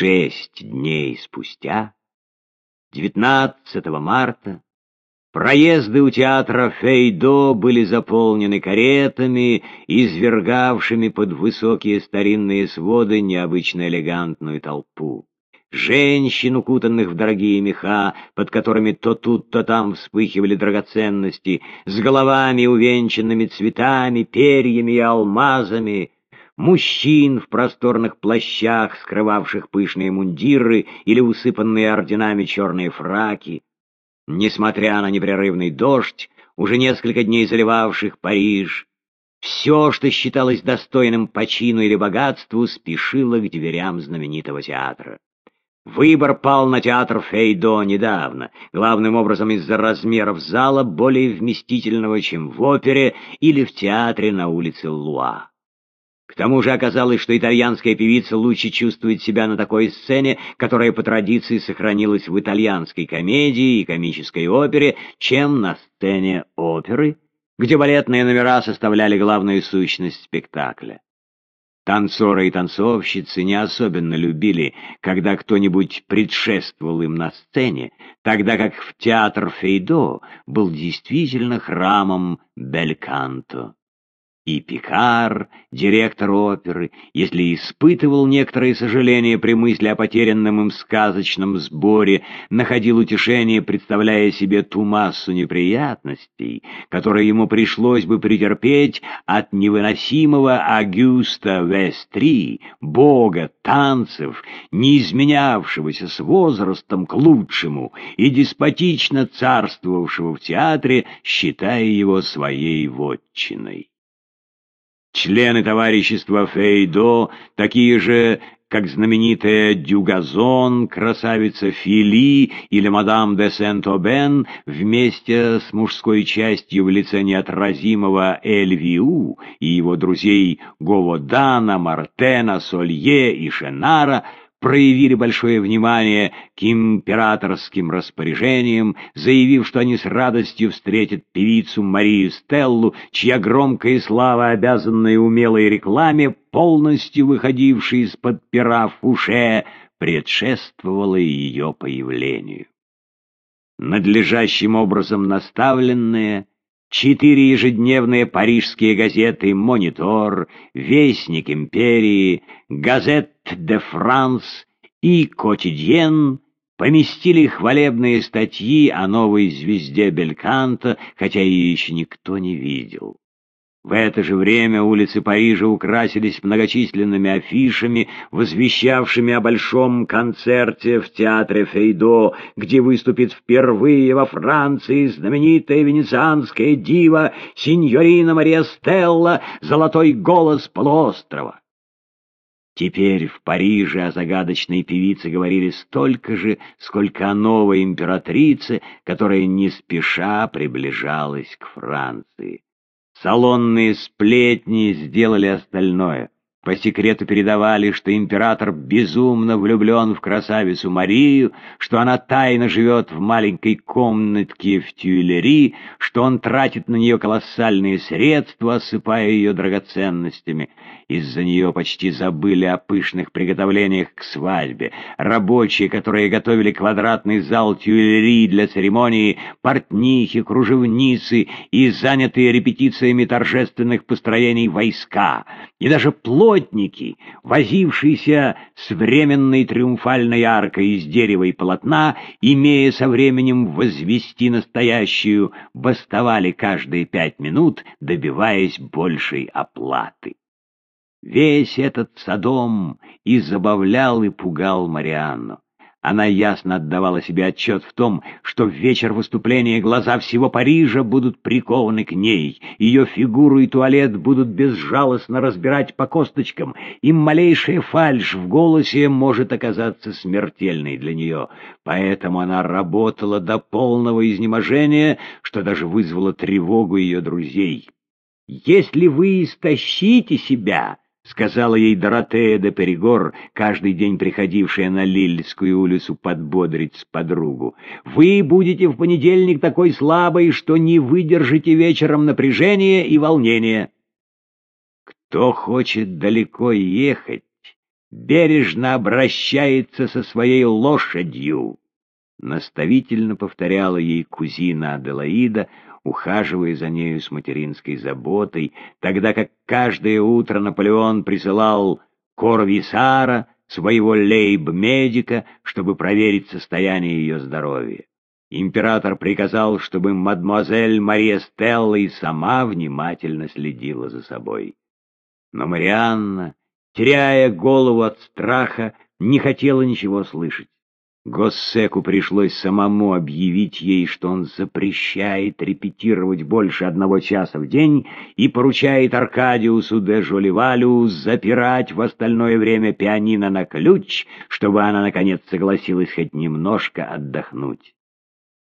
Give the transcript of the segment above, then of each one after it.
Шесть дней спустя, 19 марта, проезды у театра Фейдо были заполнены каретами, извергавшими под высокие старинные своды необычно элегантную толпу. Женщин, укутанных в дорогие меха, под которыми то тут, то там вспыхивали драгоценности, с головами, увенчанными цветами, перьями и алмазами — мужчин в просторных плащах, скрывавших пышные мундиры или усыпанные орденами черные фраки. Несмотря на непрерывный дождь, уже несколько дней заливавших Париж, все, что считалось достойным по чину или богатству, спешило к дверям знаменитого театра. Выбор пал на театр Фейдо недавно, главным образом из-за размеров зала, более вместительного, чем в опере или в театре на улице Луа. К тому же оказалось, что итальянская певица лучше чувствует себя на такой сцене, которая по традиции сохранилась в итальянской комедии и комической опере, чем на сцене оперы, где балетные номера составляли главную сущность спектакля. Танцоры и танцовщицы не особенно любили, когда кто-нибудь предшествовал им на сцене, тогда как в театр Фейдо был действительно храмом Бельканто. И Пикар, директор оперы, если испытывал некоторые сожаления при мысли о потерянном им сказочном сборе, находил утешение, представляя себе ту массу неприятностей, которые ему пришлось бы претерпеть от невыносимого Агюста Вестри, бога танцев, не изменявшегося с возрастом к лучшему и деспотично царствовавшего в театре, считая его своей вотчиной. Члены товарищества Фейдо, такие же, как знаменитая Дюгазон, красавица Фили или мадам де Сент-Обен, вместе с мужской частью в лице неотразимого Эльвиу и его друзей Говодана, Мартена, Солье и Шенара, проявили большое внимание к императорским распоряжениям, заявив, что они с радостью встретят певицу Марию Стеллу, чья громкая слава, обязанная умелой рекламе, полностью выходившей из-под пера Фуше, предшествовала ее появлению. Надлежащим образом наставленные, Четыре ежедневные парижские газеты «Монитор», «Вестник империи», «Газет де Франс» и «Котидьен» поместили хвалебные статьи о новой звезде Бельканта, хотя ее еще никто не видел. В это же время улицы Парижа украсились многочисленными афишами, возвещавшими о большом концерте в театре Фейдо, где выступит впервые во Франции знаменитая венецианская дива синьорина Мария Стелла «Золотой голос полуострова». Теперь в Париже о загадочной певице говорили столько же, сколько о новой императрице, которая не спеша приближалась к Франции. Салонные сплетни сделали остальное. По секрету передавали, что император безумно влюблен в красавицу Марию, что она тайно живет в маленькой комнатке в Тюильри, что он тратит на нее колоссальные средства, осыпая ее драгоценностями. Из-за нее почти забыли о пышных приготовлениях к свадьбе. Рабочие, которые готовили квадратный зал Тюильри для церемонии, портнихи, кружевницы и занятые репетициями торжественных построений войска, и даже плоть плотники, возившиеся с временной триумфальной аркой из дерева и полотна, имея со временем возвести настоящую, бастовали каждые пять минут, добиваясь большей оплаты. Весь этот садом и забавлял, и пугал Марианну. Она ясно отдавала себе отчет в том, что в вечер выступления глаза всего Парижа будут прикованы к ней, ее фигуру и туалет будут безжалостно разбирать по косточкам, и малейшая фальшь в голосе может оказаться смертельной для нее. Поэтому она работала до полного изнеможения, что даже вызвало тревогу ее друзей. «Если вы истощите себя», — сказала ей Доротея де Перегор, каждый день приходившая на Лильскую улицу подбодрить подругу. «Вы будете в понедельник такой слабой, что не выдержите вечером напряжения и волнения». Кто хочет далеко ехать, бережно обращается со своей лошадью. Наставительно повторяла ей кузина Аделаида, ухаживая за нею с материнской заботой, тогда как каждое утро Наполеон присылал Корвисара, своего лейб-медика, чтобы проверить состояние ее здоровья. Император приказал, чтобы мадемуазель Мария Стелла и сама внимательно следила за собой. Но Марианна, теряя голову от страха, не хотела ничего слышать. Госсеку пришлось самому объявить ей, что он запрещает репетировать больше одного часа в день и поручает Аркадиусу де Жолевалю запирать в остальное время пианино на ключ, чтобы она, наконец, согласилась хоть немножко отдохнуть.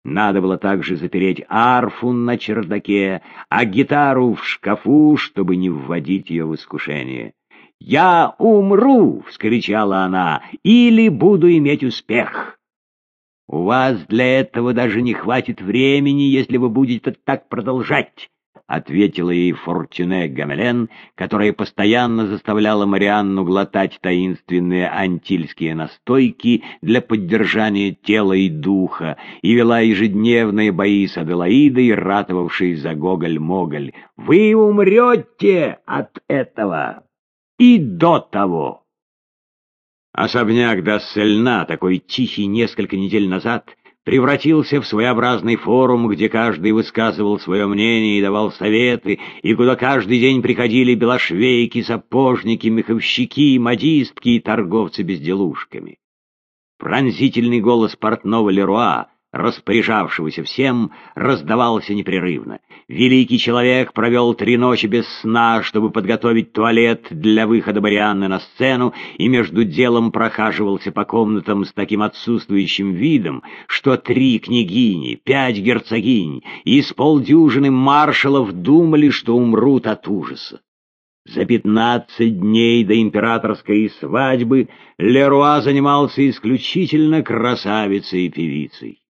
Надо было также запереть арфу на чердаке, а гитару в шкафу, чтобы не вводить ее в искушение. «Я умру!» — вскричала она. «Или буду иметь успех!» «У вас для этого даже не хватит времени, если вы будете так продолжать!» — ответила ей Фортюне Гамелен, которая постоянно заставляла Марианну глотать таинственные антильские настойки для поддержания тела и духа, и вела ежедневные бои с Аделаидой, ратовавшей за Гоголь-Моголь. «Вы умрете от этого!» И до того. Особняк Дассельна, такой тихий несколько недель назад, превратился в своеобразный форум, где каждый высказывал свое мнение и давал советы, и куда каждый день приходили белошвейки, сапожники, меховщики, модистки и торговцы безделушками. Пронзительный голос портного Леруа распоряжавшегося всем, раздавался непрерывно. Великий человек провел три ночи без сна, чтобы подготовить туалет для выхода Марианны на сцену, и между делом прохаживался по комнатам с таким отсутствующим видом, что три княгини, пять герцогинь и с полдюжины маршалов думали, что умрут от ужаса. За пятнадцать дней до императорской свадьбы Леруа занимался исключительно красавицей и певицей.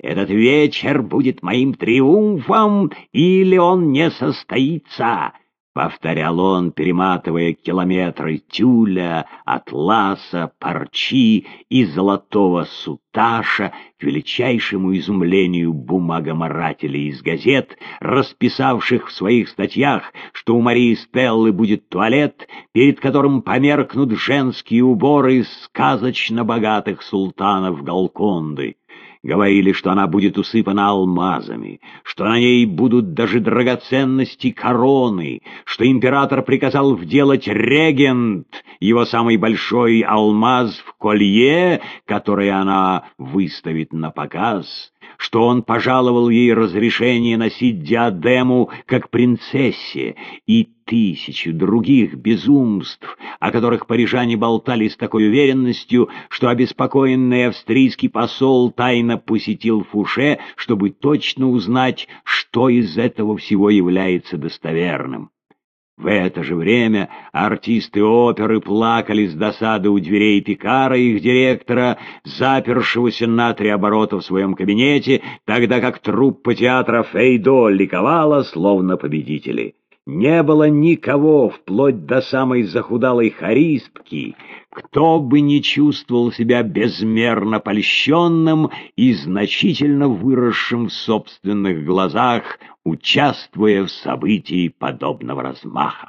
Этот вечер будет моим триумфом, или он не состоится, — повторял он, перематывая километры тюля, атласа, парчи и золотого суташа к величайшему изумлению бумагоморателей из газет, расписавших в своих статьях, что у Марии Стеллы будет туалет, перед которым померкнут женские уборы сказочно богатых султанов Галконды. Говорили, что она будет усыпана алмазами, что на ней будут даже драгоценности короны, что император приказал вделать регент, его самый большой алмаз в колье, которое она выставит на показ, что он пожаловал ей разрешение носить диадему как принцессе, и тысячи других безумств, о которых парижане болтали с такой уверенностью, что обеспокоенный австрийский посол тайно посетил Фуше, чтобы точно узнать, что из этого всего является достоверным. В это же время артисты оперы плакали с досады у дверей Пикара, их директора, запершегося на три оборота в своем кабинете, тогда как труппа театра Фейдо ликовала, словно победители. Не было никого, вплоть до самой захудалой харистки, кто бы не чувствовал себя безмерно польщенным и значительно выросшим в собственных глазах, участвуя в событии подобного размаха.